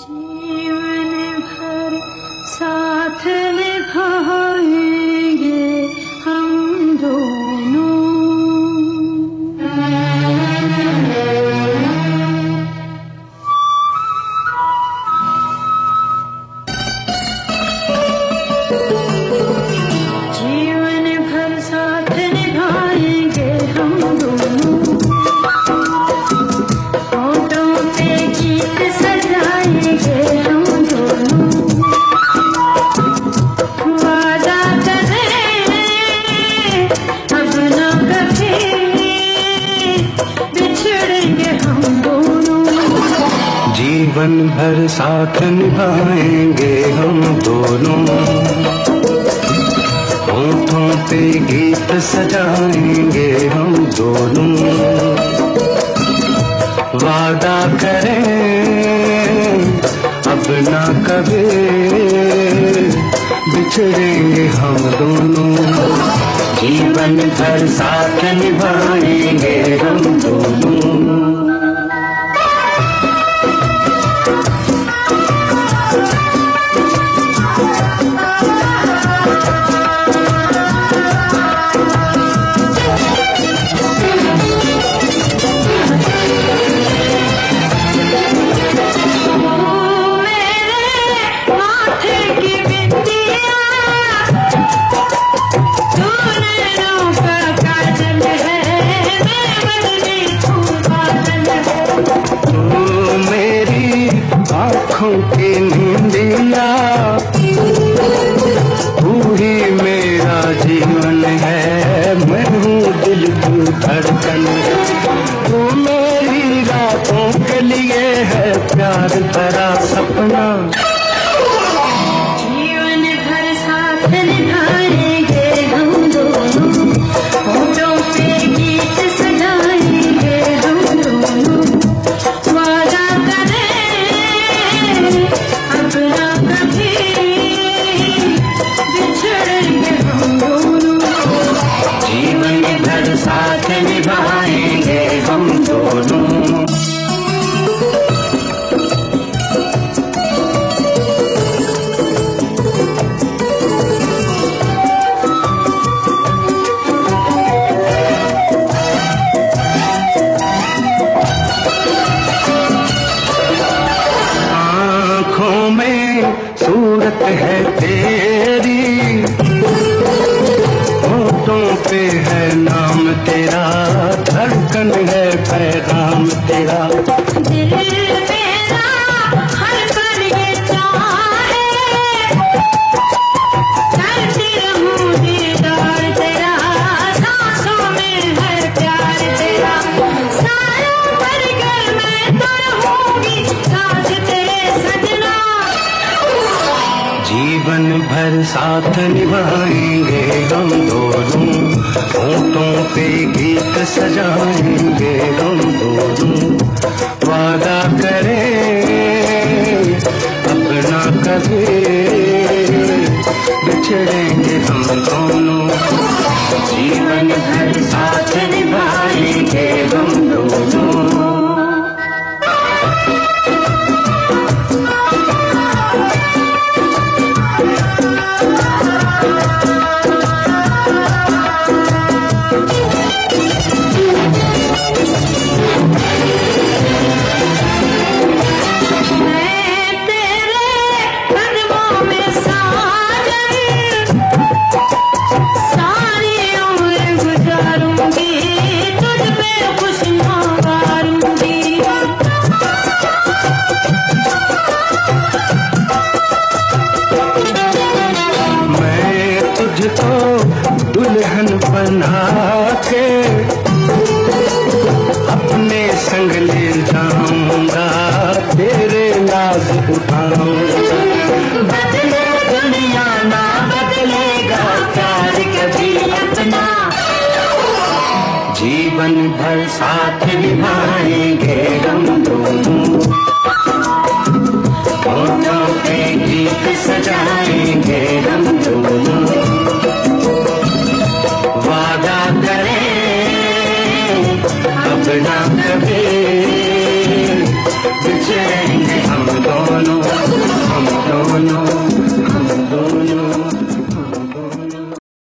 जीवन भर साथ जीवन भर साथ निभाएँगे हम दोनों। होठों पे गीत सजाएँगे हम दोनों। वादा करें अब ना कभी बिछड़ेंगे हम दोनों। जीवन भर साथ निभाएँगे हम दोनों। सूरत है तेरी। होटों पे है नाम तेरा धड़कन है पैगाम तेरा। साथ निभाएँगे हम दोनों। ऊँटों पे गीत सजाएँगे हम दोनों। वादा करें, अपना कभी बिछड़ेंगे हम दोनों। जीवन भर साथ बना अपने संग ले जाऊँगा तेरे नाज उठाऊँगा। बदले दुनिया ना जीवन भर साथ निभाएँगे। हम दोनों हम दोनों